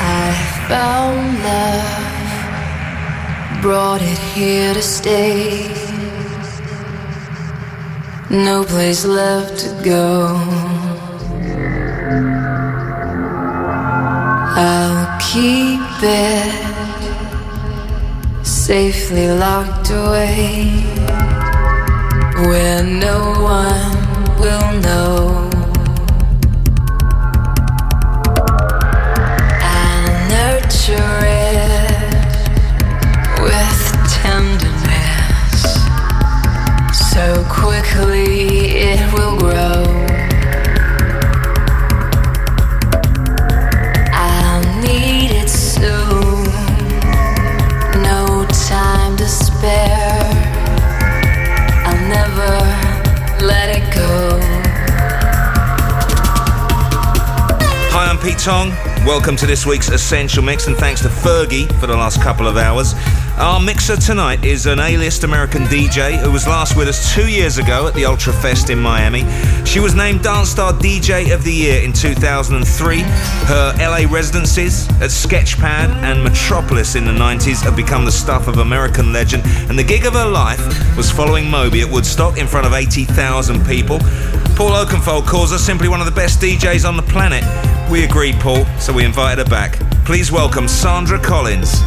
I found love, brought it here to stay. No place left to go. I'll keep it safely locked away where no one will know. Tong. Welcome to this week's Essential Mix, and thanks to Fergie for the last couple of hours. Our mixer tonight is an A-list American DJ who was last with us two years ago at the Ultra Fest in Miami. She was named Dance Star DJ of the Year in 2003. Her LA residencies at Sketchpad and Metropolis in the 90s have become the stuff of American legend, and the gig of her life was following Moby at Woodstock in front of 80,000 people. Paul Oakenfold calls her simply one of the best DJs on the planet. We agreed, Paul, so we invited her back. Please welcome Sandra Collins.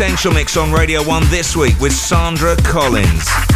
Essential Mix on Radio 1 this week with Sandra Collins.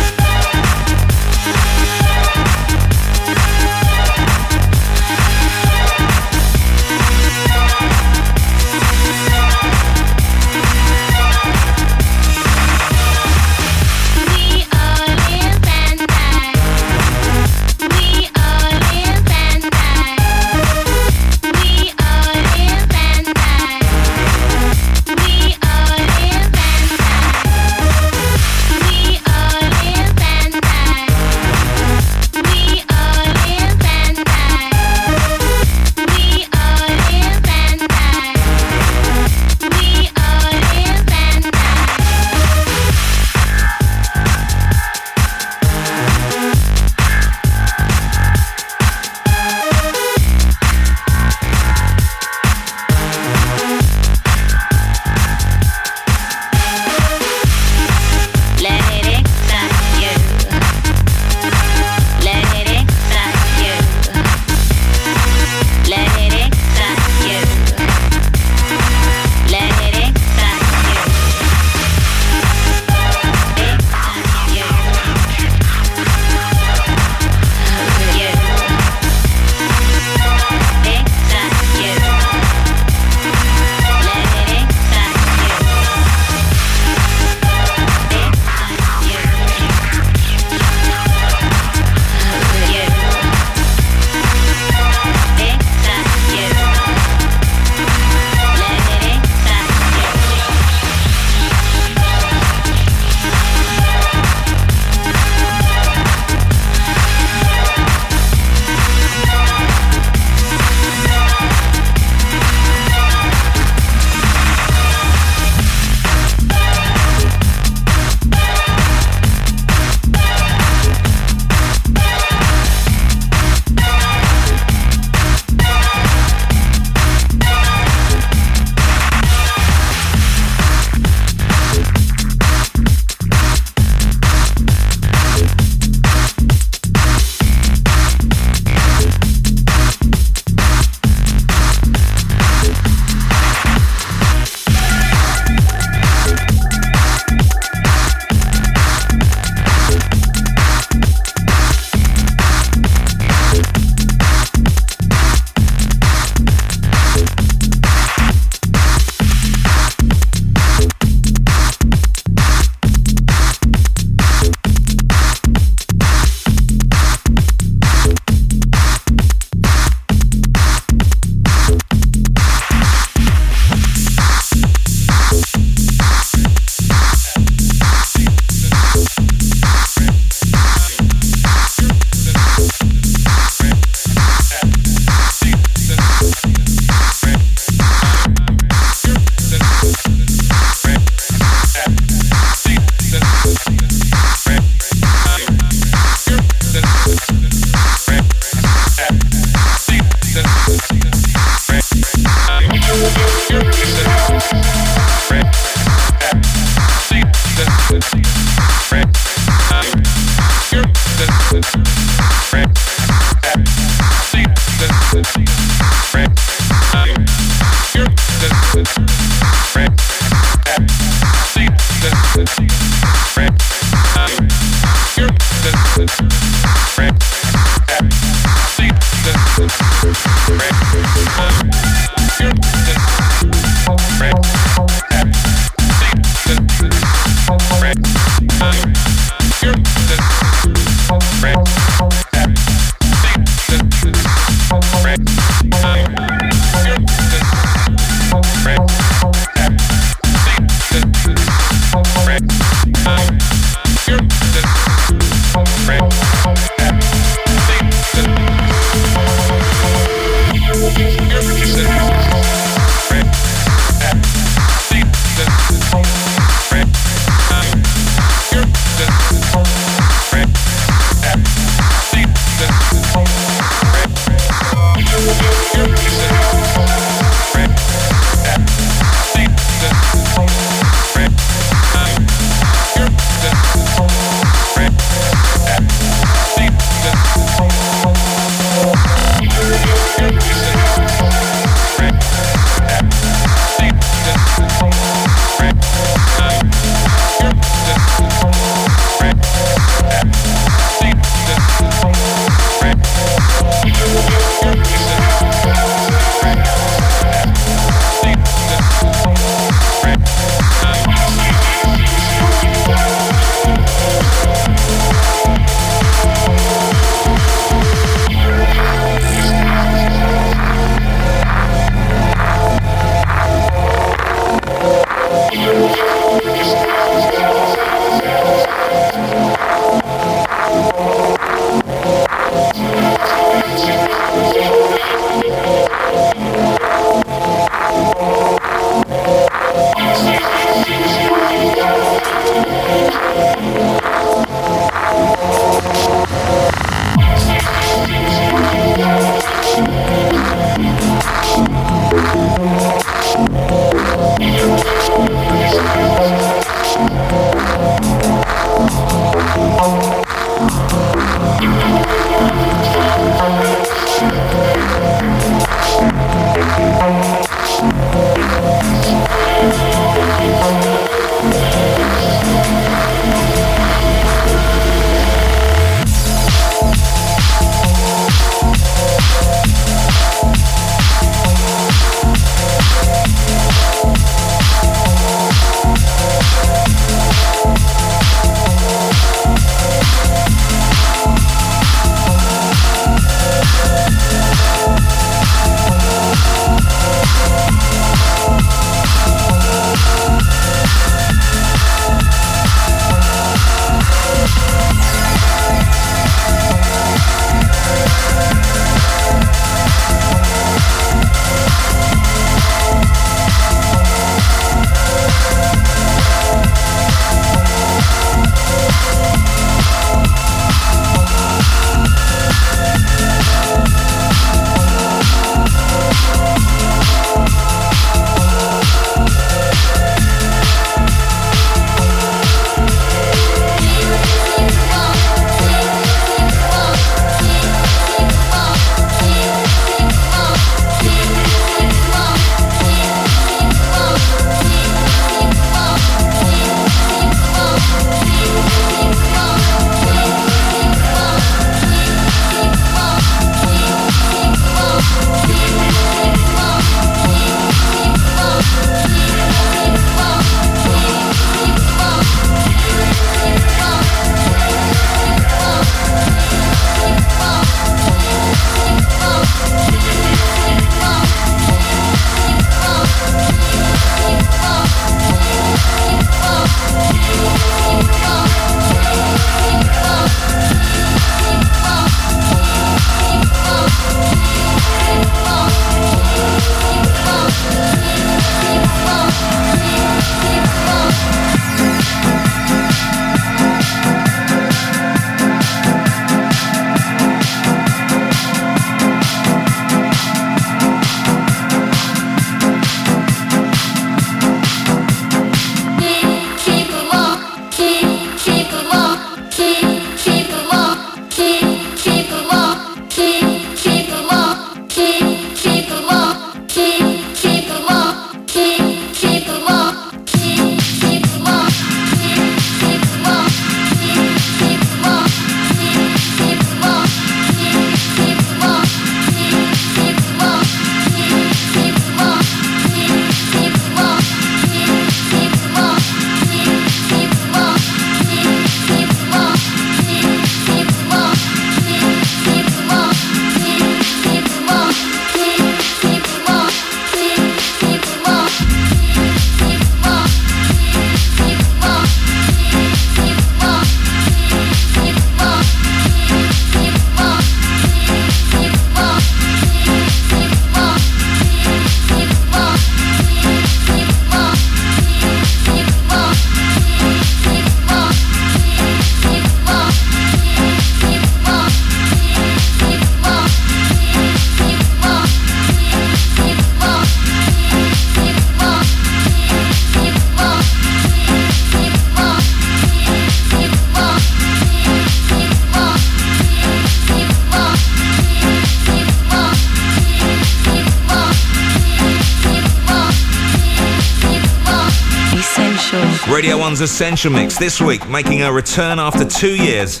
Radio 1's Essential Mix this week, making a return after two years.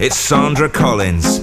It's Sandra Collins.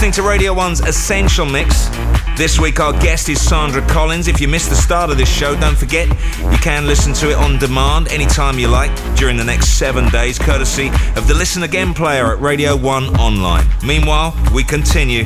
Listening to Radio 1's Essential Mix. This week, our guest is Sandra Collins. If you missed the start of this show, don't forget you can listen to it on demand anytime you like during the next seven days, courtesy of the Listen Again player at Radio 1 Online. Meanwhile, we continue.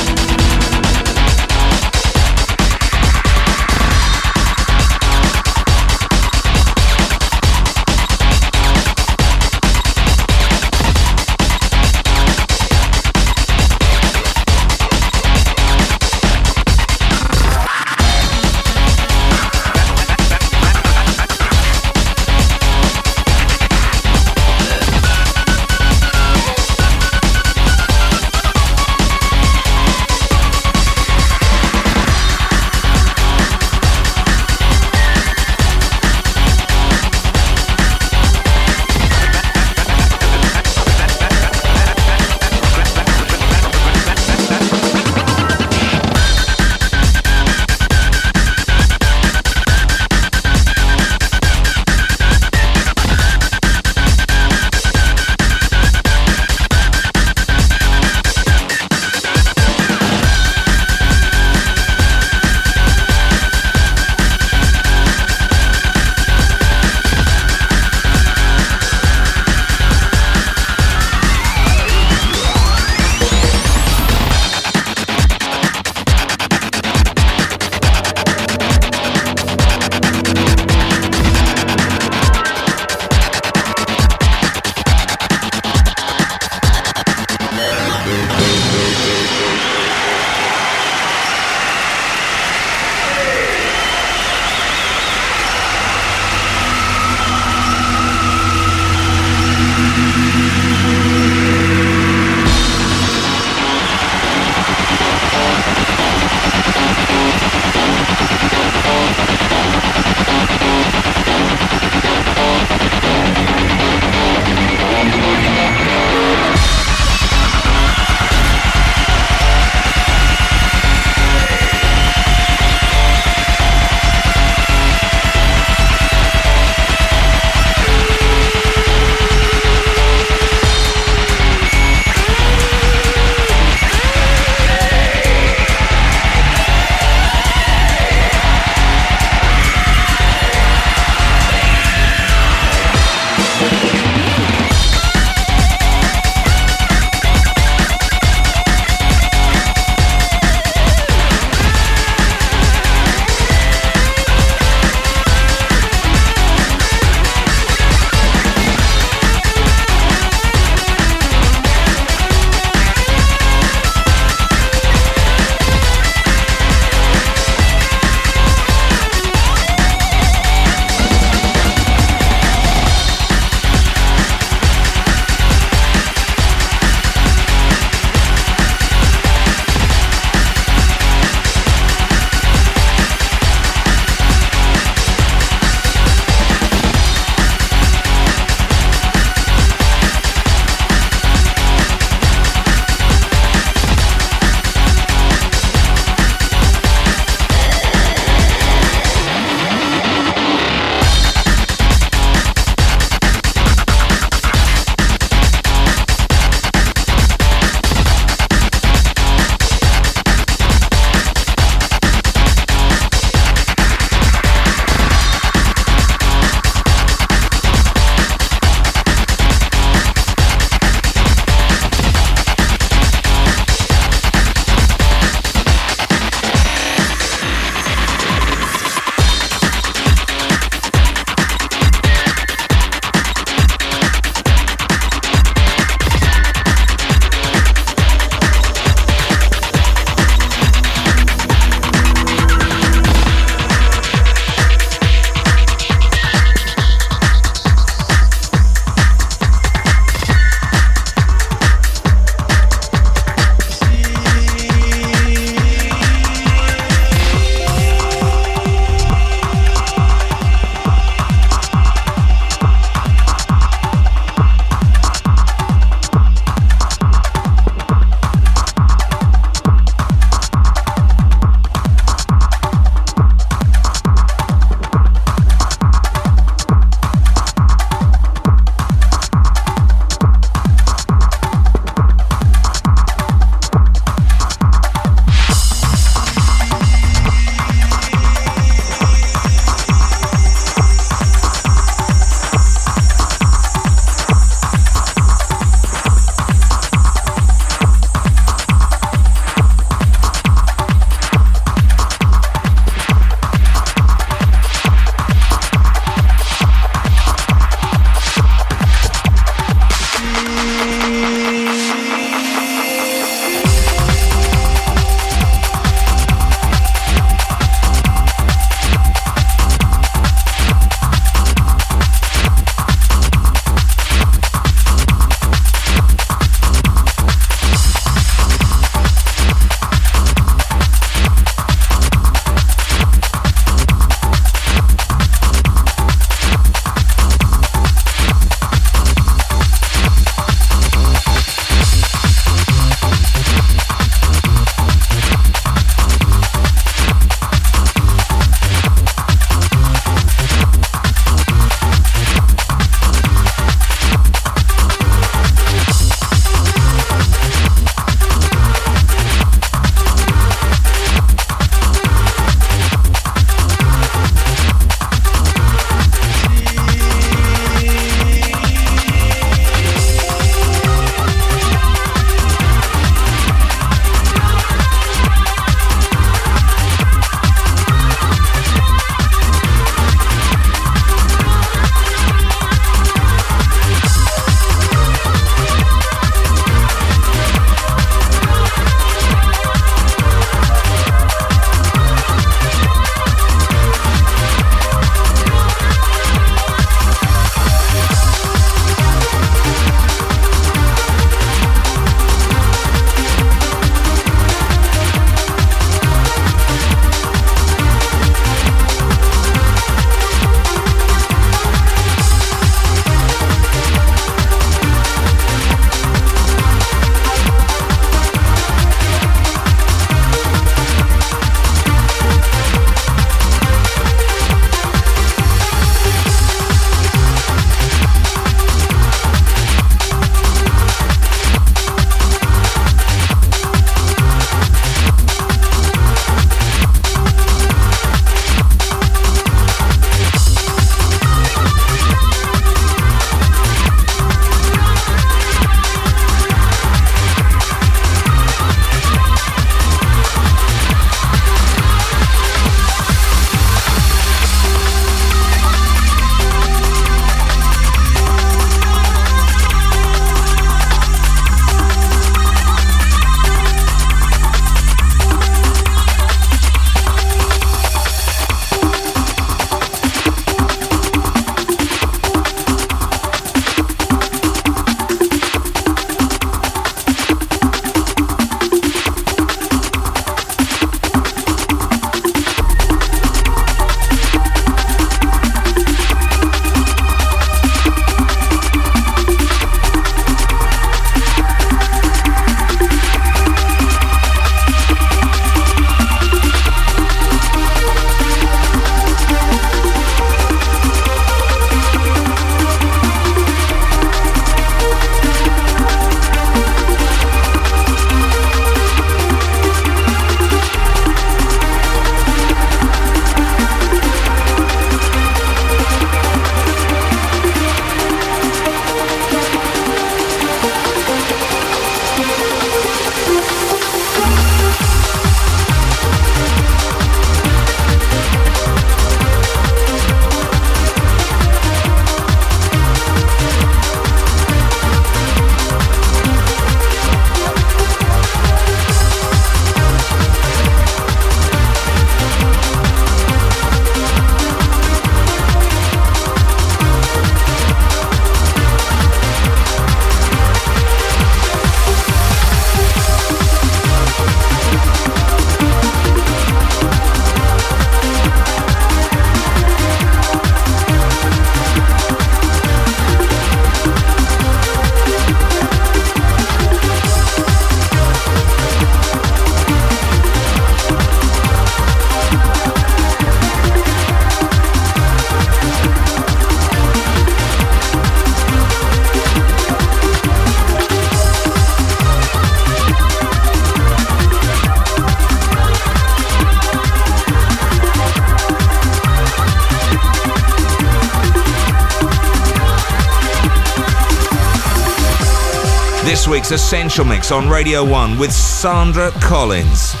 Essential Mix on Radio 1 with Sandra Collins.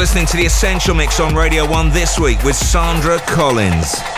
Listening to The Essential Mix on Radio 1 this week with Sandra Collins.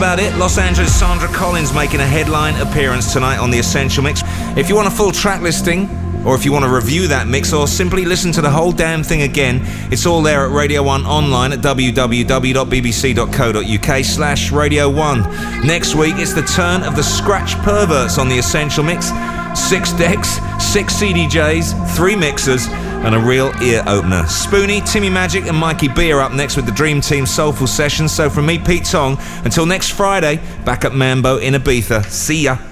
About it. Los Angeles Sandra Collins making a headline appearance tonight on the Essential Mix. If you want a full track listing, or if you want to review that mix, or simply listen to the whole damn thing again, it's all there at Radio 1 online at www.bbc.co.uk slash Radio 1. Next week, it's the turn of the Scratch Perverts on the Essential Mix. Six decks, six CDJs, three mixers, and a real ear opener. Spoony, Timmi Magic, and Mikee B are up next with the Dream Team Soulful Sessions. So from me, Pete Tong, until next Friday, back at Mambo in Ibiza. See ya.